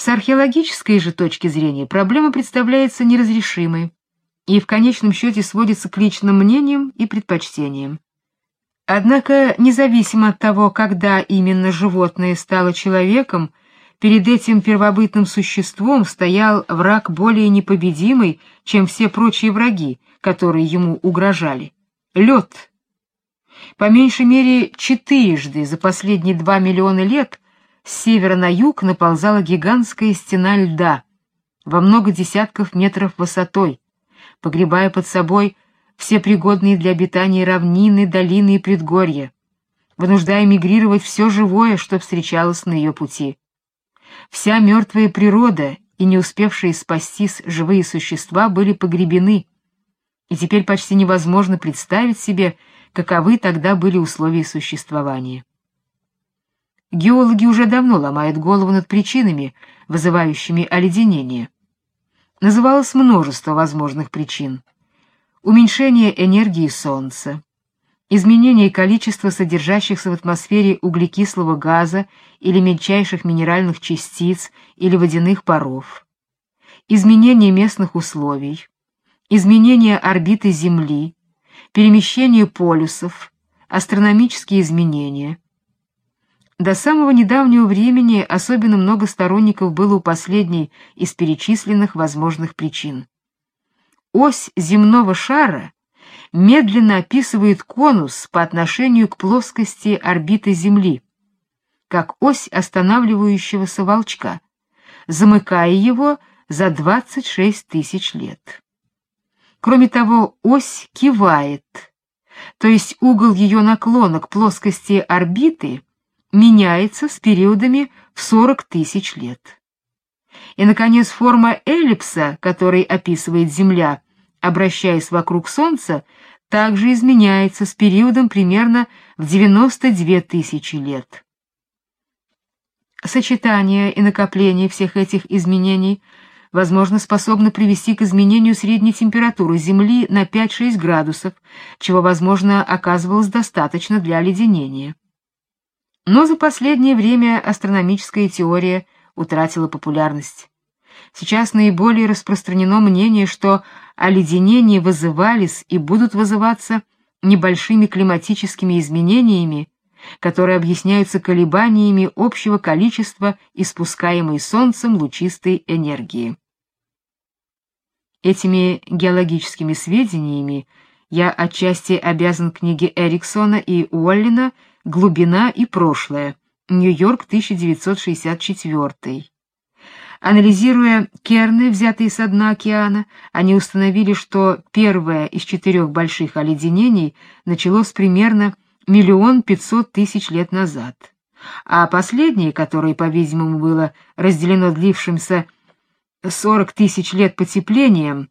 С археологической же точки зрения проблема представляется неразрешимой и в конечном счете сводится к личным мнениям и предпочтениям. Однако, независимо от того, когда именно животное стало человеком, перед этим первобытным существом стоял враг более непобедимый, чем все прочие враги, которые ему угрожали — лед. По меньшей мере четырежды за последние два миллиона лет с севера на юг наползала гигантская стена льда во много десятков метров высотой, погребая под собой все пригодные для обитания равнины, долины и предгорья, вынуждая мигрировать все живое, что встречалось на ее пути. Вся мертвая природа и не успевшие спастись живые существа были погребены, и теперь почти невозможно представить себе, каковы тогда были условия существования. Геологи уже давно ломают голову над причинами, вызывающими оледенение. Называлось множество возможных причин уменьшение энергии Солнца, изменение количества содержащихся в атмосфере углекислого газа или мельчайших минеральных частиц или водяных паров, изменение местных условий, изменение орбиты Земли, перемещение полюсов, астрономические изменения. До самого недавнего времени особенно много сторонников было у последней из перечисленных возможных причин. Ось земного шара медленно описывает конус по отношению к плоскости орбиты Земли, как ось останавливающегося волчка, замыкая его за 26 тысяч лет. Кроме того, ось кивает, то есть угол ее наклона к плоскости орбиты меняется с периодами в 40 тысяч лет. И, наконец, форма эллипса, который описывает Земля, обращаясь вокруг Солнца, также изменяется с периодом примерно в 92 тысячи лет. Сочетание и накопление всех этих изменений, возможно, способно привести к изменению средней температуры Земли на 5-6 градусов, чего, возможно, оказывалось достаточно для оледенения. Но за последнее время астрономическая теория утратила популярность. Сейчас наиболее распространено мнение, что оледенения вызывались и будут вызываться небольшими климатическими изменениями, которые объясняются колебаниями общего количества испускаемой Солнцем лучистой энергии. Этими геологическими сведениями я отчасти обязан книге Эриксона и Уоллина «Глубина и прошлое. Нью-Йорк, 1964». Анализируя керны, взятые со дна океана, они установили, что первое из четырех больших оледенений началось примерно миллион пятьсот тысяч лет назад, а последнее, которое, по-видимому, было разделено длившимся сорок тысяч лет потеплением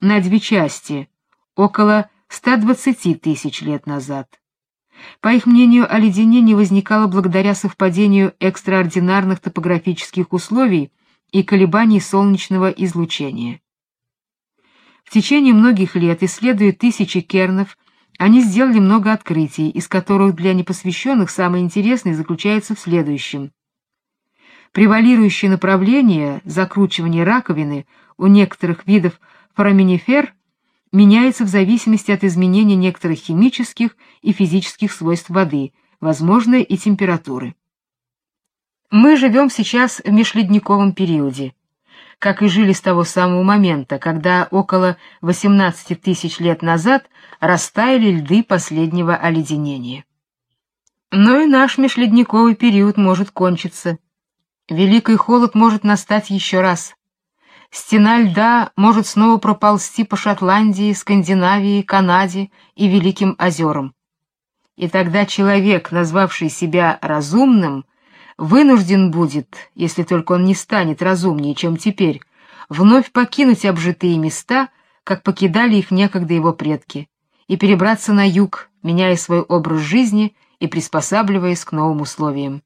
на две части, около 120 тысяч лет назад. По их мнению, оледенение возникало благодаря совпадению экстраординарных топографических условий и колебаний солнечного излучения. В течение многих лет, исследуя тысячи кернов, они сделали много открытий, из которых для непосвященных самое интересное заключается в следующем. Превалирующее направление закручивания раковины у некоторых видов фораминифер меняется в зависимости от изменения некоторых химических и физических свойств воды, возможно, и температуры. Мы живем сейчас в межледниковом периоде, как и жили с того самого момента, когда около 18 тысяч лет назад растаяли льды последнего оледенения. Но и наш межледниковый период может кончиться. Великий холод может настать еще раз. Стена льда может снова проползти по Шотландии, Скандинавии, Канаде и Великим озерам. И тогда человек, назвавший себя разумным, вынужден будет, если только он не станет разумнее, чем теперь, вновь покинуть обжитые места, как покидали их некогда его предки, и перебраться на юг, меняя свой образ жизни и приспосабливаясь к новым условиям.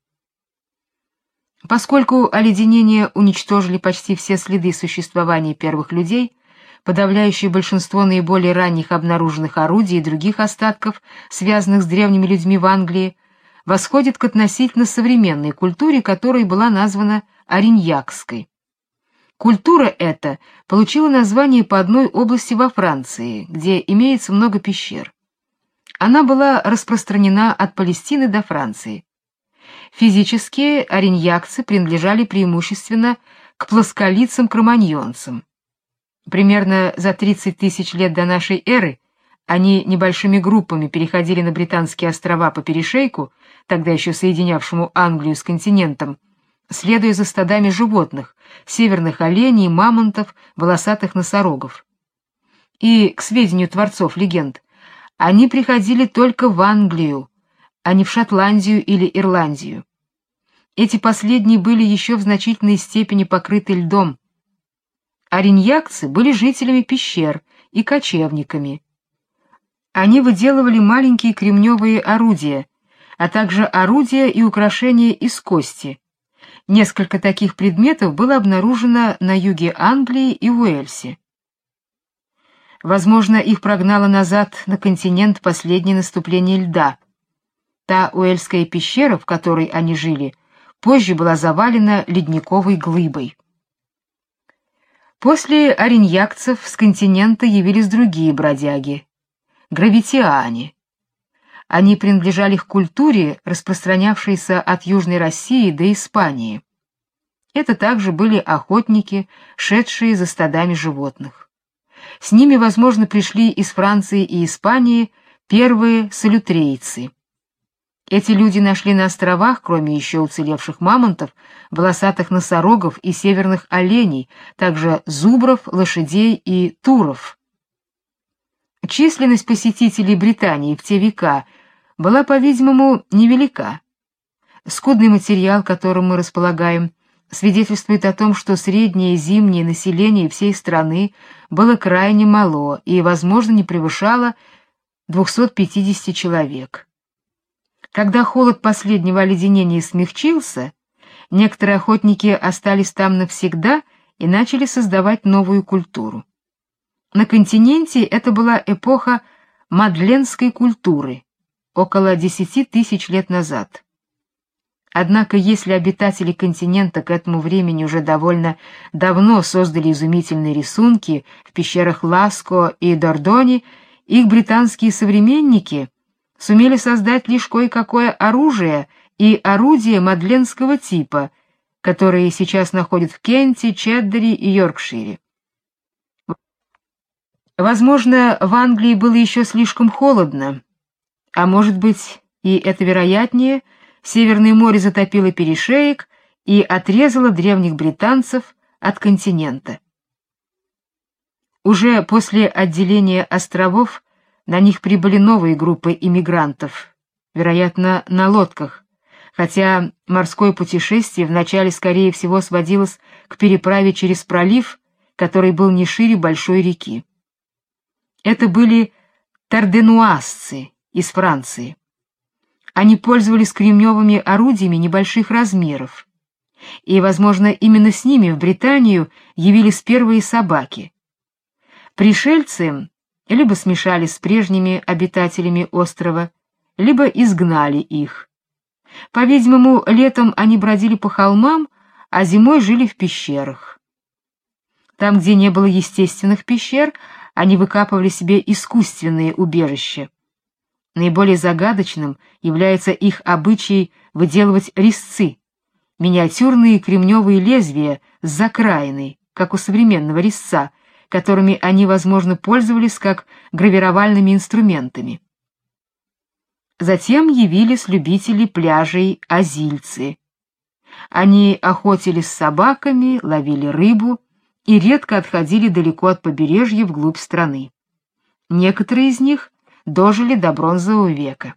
Поскольку оледенения уничтожили почти все следы существования первых людей, подавляющее большинство наиболее ранних обнаруженных орудий и других остатков, связанных с древними людьми в Англии, восходит к относительно современной культуре, которой была названа Ариньякской. Культура эта получила название по одной области во Франции, где имеется много пещер. Она была распространена от Палестины до Франции. Физически ариньякцы принадлежали преимущественно к плосколицам-кроманьонцам. Примерно за 30 тысяч лет до нашей эры они небольшими группами переходили на британские острова по перешейку, тогда еще соединявшему Англию с континентом, следуя за стадами животных, северных оленей, мамонтов, волосатых носорогов. И, к сведению творцов легенд, они приходили только в Англию, а не в Шотландию или Ирландию. Эти последние были еще в значительной степени покрыты льдом. Ариньякцы были жителями пещер и кочевниками. Они выделывали маленькие кремневые орудия, а также орудия и украшения из кости. Несколько таких предметов было обнаружено на юге Англии и Уэльсе. Возможно, их прогнало назад на континент последнее наступление льда. Та уэльская пещера, в которой они жили, позже была завалена ледниковой глыбой. После ориньякцев с континента явились другие бродяги гравитиане. Они принадлежали к культуре, распространявшейся от Южной России до Испании. Это также были охотники, шедшие за стадами животных. С ними, возможно, пришли из Франции и Испании первые салютрейцы. Эти люди нашли на островах, кроме еще уцелевших мамонтов, волосатых носорогов и северных оленей, также зубров, лошадей и туров. Численность посетителей Британии в те века была, по-видимому, невелика. Скудный материал, которым мы располагаем, свидетельствует о том, что среднее зимнее население всей страны было крайне мало и, возможно, не превышало 250 человек. Когда холод последнего оледенения смягчился, некоторые охотники остались там навсегда и начали создавать новую культуру. На континенте это была эпоха мадленской культуры, около 10 тысяч лет назад. Однако, если обитатели континента к этому времени уже довольно давно создали изумительные рисунки в пещерах Ласко и Дордони, их британские современники сумели создать лишь кое-какое оружие и орудия мадленского типа, которые сейчас находят в Кенте, Чеддере и Йоркшире. Возможно, в Англии было еще слишком холодно, а может быть, и это вероятнее, Северное море затопило перешеек и отрезало древних британцев от континента. Уже после отделения островов на них прибыли новые группы иммигрантов, вероятно, на лодках, хотя морское путешествие вначале скорее всего сводилось к переправе через пролив, который был не шире большой реки. Это были тарденуазцы из Франции. Они пользовались кремневыми орудиями небольших размеров. И, возможно, именно с ними в Британию явились первые собаки. Пришельцы либо смешались с прежними обитателями острова, либо изгнали их. По-видимому, летом они бродили по холмам, а зимой жили в пещерах. Там, где не было естественных пещер, они выкапывали себе искусственные убежища. Наиболее загадочным является их обычай выделывать резцы, миниатюрные кремневые лезвия с закраиной, как у современного резца, которыми они, возможно, пользовались как гравировальными инструментами. Затем явились любители пляжей азильцы. Они охотились с собаками, ловили рыбу, и редко отходили далеко от побережья вглубь страны. Некоторые из них дожили до бронзового века.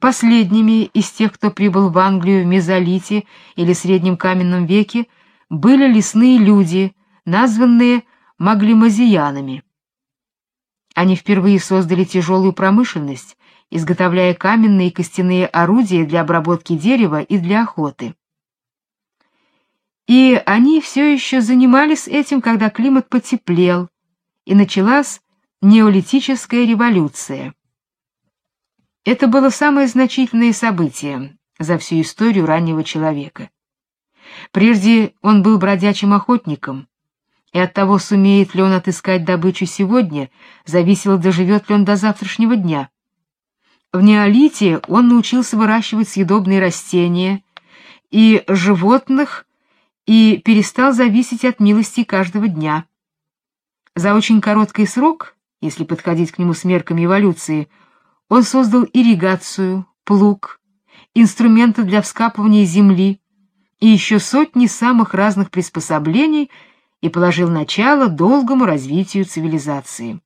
Последними из тех, кто прибыл в Англию в мезолите или среднем каменном веке, были лесные люди, названные маглимазиянами. Они впервые создали тяжелую промышленность, изготовляя каменные и костяные орудия для обработки дерева и для охоты. И они все еще занимались этим, когда климат потеплел, и началась неолитическая революция. Это было самое значительное событие за всю историю раннего человека. Прежде он был бродячим охотником, и от того, сумеет ли он отыскать добычу сегодня, зависело, доживет ли он до завтрашнего дня. В неолите он научился выращивать съедобные растения и животных и перестал зависеть от милости каждого дня. За очень короткий срок, если подходить к нему с мерками эволюции, он создал ирригацию, плуг, инструменты для вскапывания земли и еще сотни самых разных приспособлений и положил начало долгому развитию цивилизации.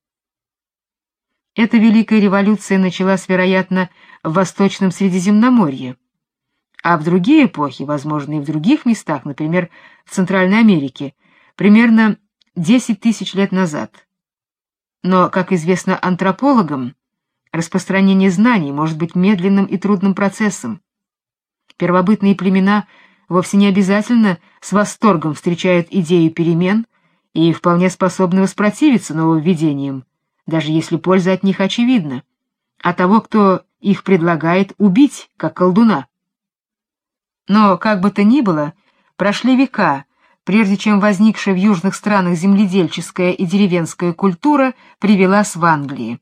Эта великая революция началась, вероятно, в Восточном Средиземноморье, а в другие эпохи, возможно, и в других местах, например, в Центральной Америке, примерно 10 тысяч лет назад. Но, как известно антропологам, распространение знаний может быть медленным и трудным процессом. Первобытные племена вовсе не обязательно с восторгом встречают идею перемен и вполне способны воспротивиться нововведениям, даже если польза от них очевидна, а того, кто их предлагает, убить, как колдуна. Но, как бы то ни было, прошли века, прежде чем возникшая в южных странах земледельческая и деревенская культура привелась в Англии.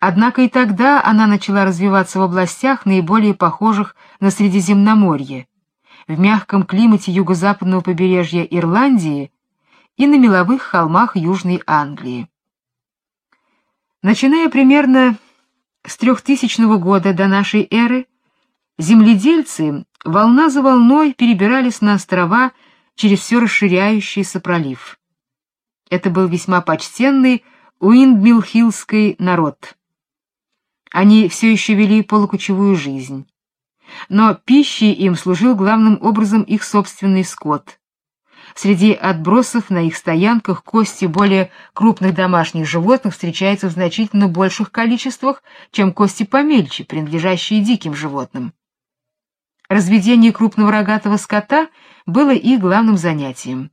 Однако и тогда она начала развиваться в областях, наиболее похожих на Средиземноморье, в мягком климате юго-западного побережья Ирландии и на меловых холмах Южной Англии. Начиная примерно с 3000 года до нашей эры, земледельцы волна за волной перебирались на острова через все расширяющийся пролив. Это был весьма почтенный уиндмилхиллский народ. Они все еще вели полукочевую жизнь. Но пищей им служил главным образом их собственный скот. Среди отбросов на их стоянках кости более крупных домашних животных встречаются в значительно больших количествах, чем кости помельче, принадлежащие диким животным. Разведение крупного рогатого скота было их главным занятием.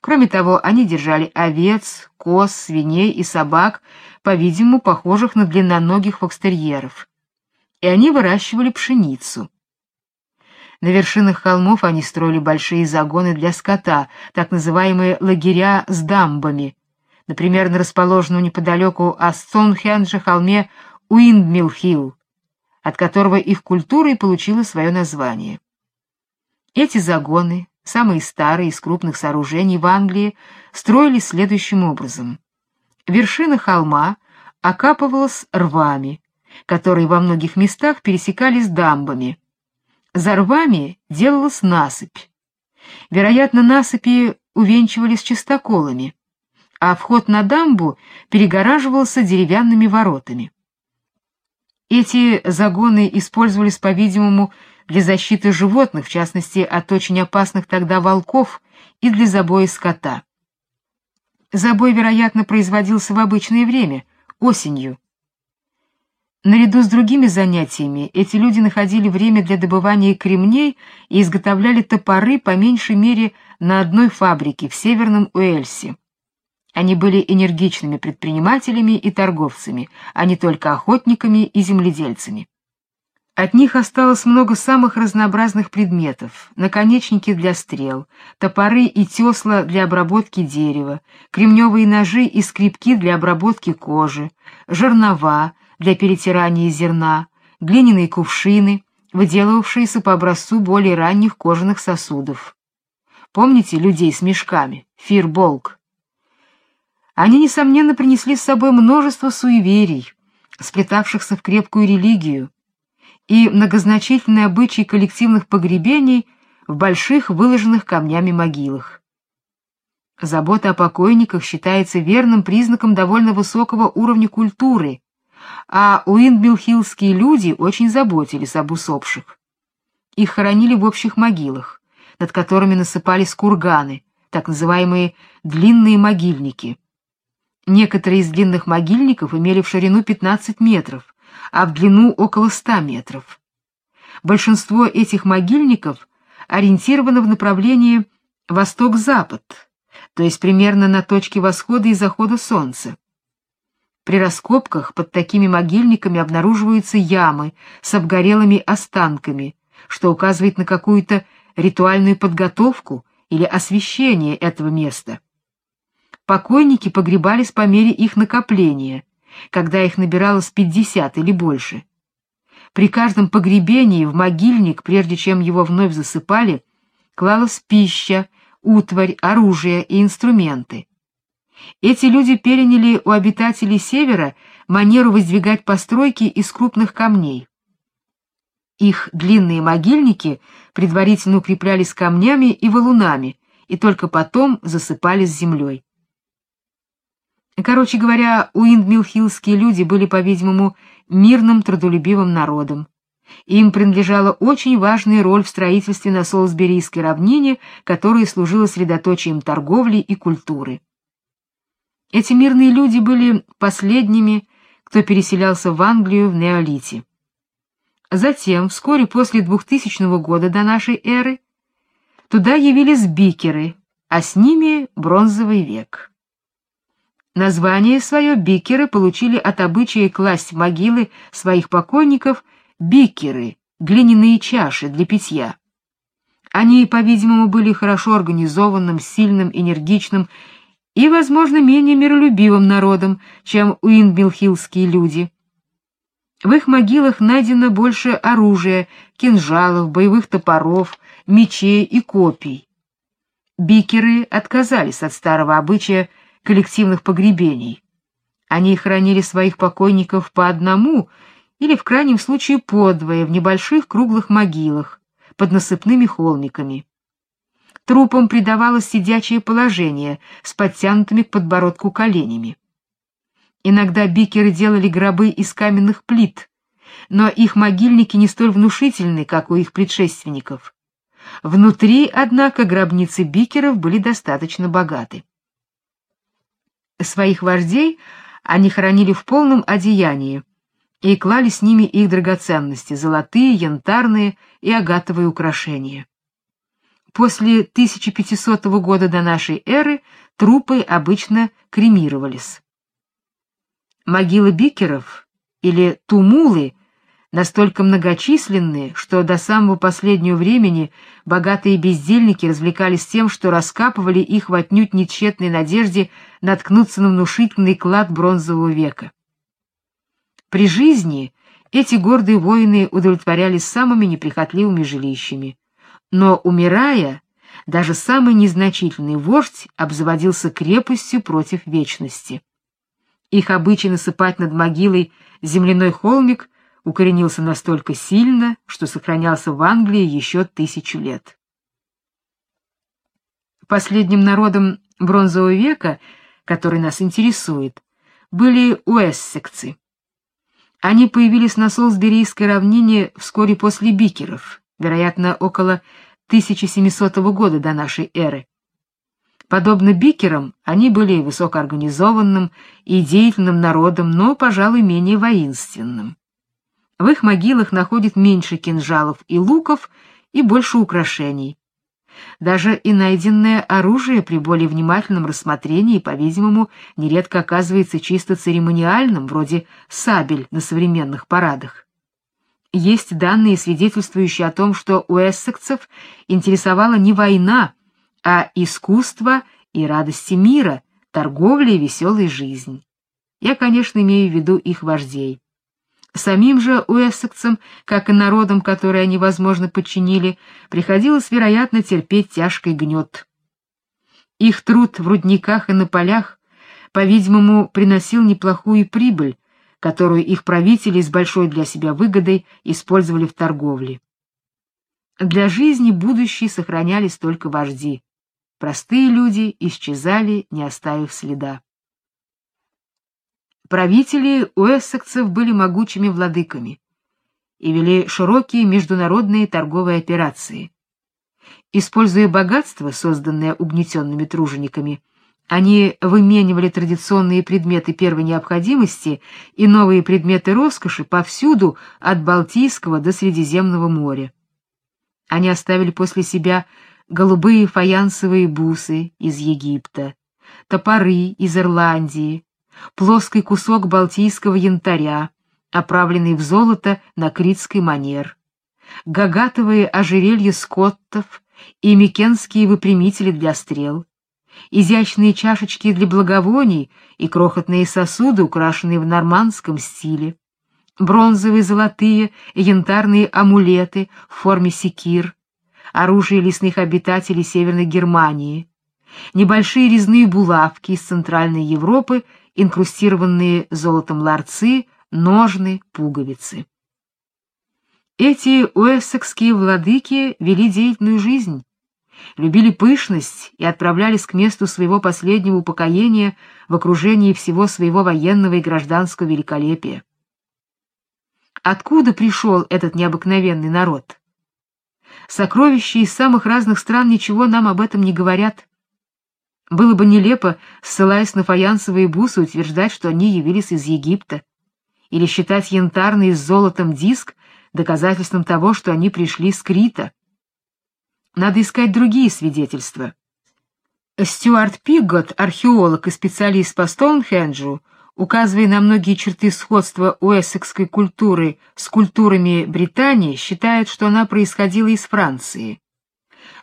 Кроме того, они держали овец, коз, свиней и собак, по-видимому, похожих на длинноногих фокстерьеров. И они выращивали пшеницу. На вершинах холмов они строили большие загоны для скота, так называемые лагеря с дамбами. Например, на расположенном неподалеку от Стоунхенджа холме Уиндмилл-Хилл, от которого их культура и получила свое название. Эти загоны, самые старые из крупных сооружений в Англии, строились следующим образом. Вершина холма окапывалась рвами, которые во многих местах пересекались дамбами. За рвами делалась насыпь. Вероятно, насыпи увенчивались чистоколами, а вход на дамбу перегораживался деревянными воротами. Эти загоны использовались, по-видимому, для защиты животных, в частности, от очень опасных тогда волков и для забоя скота. Забой, вероятно, производился в обычное время, осенью. Наряду с другими занятиями эти люди находили время для добывания кремней и изготовляли топоры по меньшей мере на одной фабрике в Северном Уэльсе. Они были энергичными предпринимателями и торговцами, а не только охотниками и земледельцами. От них осталось много самых разнообразных предметов: наконечники для стрел, топоры и тесла для обработки дерева, кремневые ножи и скребки для обработки кожи, жернова для перетирания зерна, глиняные кувшины, выделывавшиеся по образцу более ранних кожаных сосудов. Помните людей с мешками, фирболк? Они несомненно принесли с собой множество суеверий, сплетавшихся в крепкую религию и многозначительные обычаи коллективных погребений в больших выложенных камнями могилах. Забота о покойниках считается верным признаком довольно высокого уровня культуры, а уиндмилхиллские люди очень заботились об усопших. Их хоронили в общих могилах, над которыми насыпались курганы, так называемые длинные могильники. Некоторые из длинных могильников имели в ширину 15 метров, а в длину около ста метров. Большинство этих могильников ориентировано в направлении восток-запад, то есть примерно на точке восхода и захода солнца. При раскопках под такими могильниками обнаруживаются ямы с обгорелыми останками, что указывает на какую-то ритуальную подготовку или освящение этого места. Покойники погребались по мере их накопления, когда их набиралось 50 или больше. При каждом погребении в могильник, прежде чем его вновь засыпали, клалась пища, утварь, оружие и инструменты. Эти люди переняли у обитателей севера манеру воздвигать постройки из крупных камней. Их длинные могильники предварительно укреплялись камнями и валунами, и только потом засыпались землей. Короче говоря, уиндмилхиллские люди были, по-видимому, мирным трудолюбивым народом. Им принадлежала очень важная роль в строительстве на Солсберийской равнине, которая служила средоточием торговли и культуры. Эти мирные люди были последними, кто переселялся в Англию в неолите. Затем, вскоре после 2000 года до нашей эры, туда явились бикеры, а с ними бронзовый век. Название свое бикеры получили от обычая класть в могилы своих покойников бикеры, глиняные чаши для питья. Они, по-видимому, были хорошо организованным, сильным, энергичным и, возможно, менее миролюбивым народом, чем уинбилхиллские люди. В их могилах найдено больше оружия, кинжалов, боевых топоров, мечей и копий. Бикеры отказались от старого обычая коллективных погребений. Они хранили своих покойников по одному или в крайнем случае подвое в небольших круглых могилах под насыпными холмиками. Трупам придавалось сидячее положение с подтянутыми к подбородку коленями. Иногда бикеры делали гробы из каменных плит, но их могильники не столь внушительны, как у их предшественников. Внутри, однако, гробницы бикеров были достаточно богаты. Своих вождей они хоронили в полном одеянии и клали с ними их драгоценности: золотые, янтарные и агатовые украшения. После 1500 года до нашей эры трупы обычно кремировались. Могилы бикеров или тумулы настолько многочисленные, что до самого последнего времени богатые бездельники развлекались тем, что раскапывали их в отнюдь нетщетной надежде наткнуться на внушительный клад бронзового века. При жизни эти гордые воины удовлетворялись самыми неприхотливыми жилищами, но умирая, даже самый незначительный вождь обзаводился крепостью против вечности. Их обычай насыпать над могилой земляной холмик укоренился настолько сильно, что сохранялся в Англии еще тысячу лет. Последним народом бронзового века, который нас интересует, были уэссекцы. Они появились на Солсберийской равнине вскоре после бикеров, вероятно, около 1700 года до нашей эры. Подобно бикерам, они были высокоорганизованным и деятельным народом, но, пожалуй, менее воинственным. В их могилах находят меньше кинжалов и луков и больше украшений. Даже и найденное оружие при более внимательном рассмотрении, по-видимому, нередко оказывается чисто церемониальным, вроде сабель на современных парадах. Есть данные, свидетельствующие о том, что у эссексов интересовала не война, а искусство и радости мира, торговля и веселая жизнь. Я, конечно, имею в виду их вождей. Самим же уэссексам, как и народам, которые они, возможно, подчинили, приходилось, вероятно, терпеть тяжкий гнет. Их труд в рудниках и на полях, по-видимому, приносил неплохую прибыль, которую их правители с большой для себя выгодой использовали в торговле. Для жизни будущей сохранялись только вожди. Простые люди исчезали, не оставив следа. Правители уэссексов были могучими владыками и вели широкие международные торговые операции. Используя богатство, созданное угнетенными тружениками, они выменивали традиционные предметы первой необходимости и новые предметы роскоши повсюду от Балтийского до Средиземного моря. Они оставили после себя голубые фаянсовые бусы из Египта, топоры из Ирландии, плоский кусок балтийского янтаря, оправленный в золото на критский манер, гагатовые ожерелья скоттов и микенские выпрямители для стрел, изящные чашечки для благовоний и крохотные сосуды, украшенные в нормандском стиле, бронзовые, золотые и янтарные амулеты в форме секир, оружие лесных обитателей Северной Германии, небольшие резные булавки из Центральной Европы, инкрустированные золотом ларцы, ножны, пуговицы. Эти уэссекские владыки вели деятельную жизнь, любили пышность и отправлялись к месту своего последнего упокоения в окружении всего своего военного и гражданского великолепия. Откуда пришел этот необыкновенный народ? Сокровища из самых разных стран ничего нам об этом не говорят. Было бы нелепо, ссылаясь на фаянсовые бусы, утверждать, что они явились из Египта, или считать янтарный с золотом диск доказательством того, что они пришли с Крита. Надо искать другие свидетельства. Стюарт Пиггот, археолог и специалист по Стоунхенджу, указывая на многие черты сходства уэссекской культуры с культурами Британии, считает, что она происходила из Франции.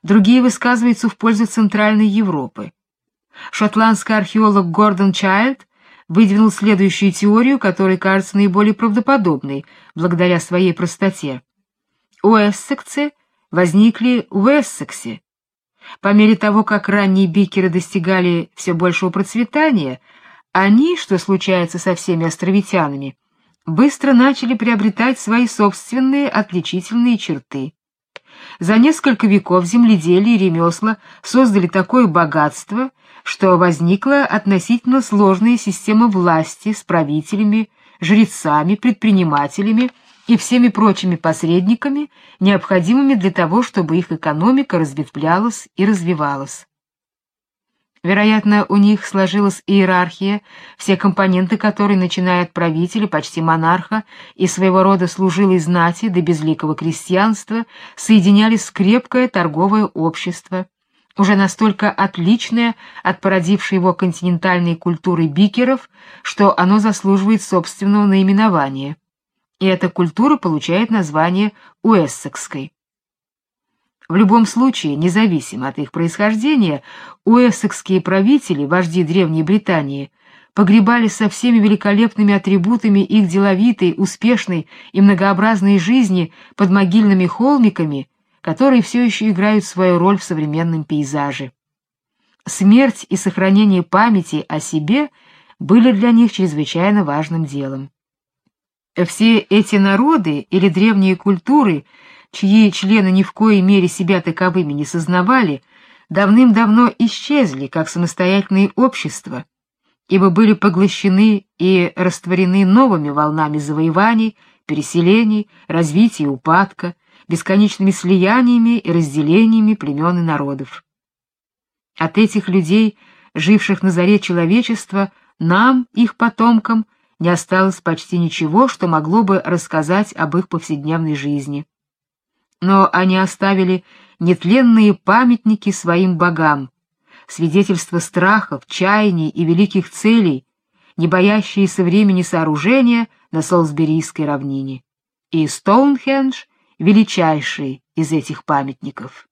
Другие высказываются в пользу Центральной Европы. Шотландский археолог Гордон Чайлд выдвинул следующую теорию, которая кажется наиболее правдоподобной благодаря своей простоте. Уэссекцы возникли в Эссексе. По мере того, как ранние бикеры достигали все большего процветания, они, что случается со всеми островитянами, быстро начали приобретать свои собственные отличительные черты. За несколько веков земледелие и ремесла создали такое богатство, что возникла относительно сложная система власти с правителями, жрецами, предпринимателями и всеми прочими посредниками, необходимыми для того, чтобы их экономика разветвлялась и развивалась. Вероятно, у них сложилась иерархия, все компоненты которой, начиная от правителя, почти монарха и своего рода служилой знати до безликого крестьянства, соединялись в крепкое торговое общество, уже настолько отличное от породившей его континентальной культуры бикеров, что оно заслуживает собственного наименования. И эта культура получает название уэссекской. В любом случае, независимо от их происхождения, уэссекские правители, вожди Древней Британии, погребали со всеми великолепными атрибутами их деловитой, успешной и многообразной жизни под могильными холмиками которые все еще играют свою роль в современном пейзаже. Смерть и сохранение памяти о себе были для них чрезвычайно важным делом. Все эти народы или древние культуры, чьи члены ни в коей мере себя таковыми не сознавали, давным-давно исчезли как самостоятельные общества, ибо были поглощены и растворены новыми волнами завоеваний, переселений, развития и упадка, бесконечными слияниями и разделениями племен и народов. От этих людей, живших на заре человечества, нам, их потомкам, не осталось почти ничего, что могло бы рассказать об их повседневной жизни. Но они оставили нетленные памятники своим богам, свидетельства страхов, чаяний и великих целей, не боящиеся времени сооружения на Солсберийской равнине. И Стоунхендж величайший из этих памятников.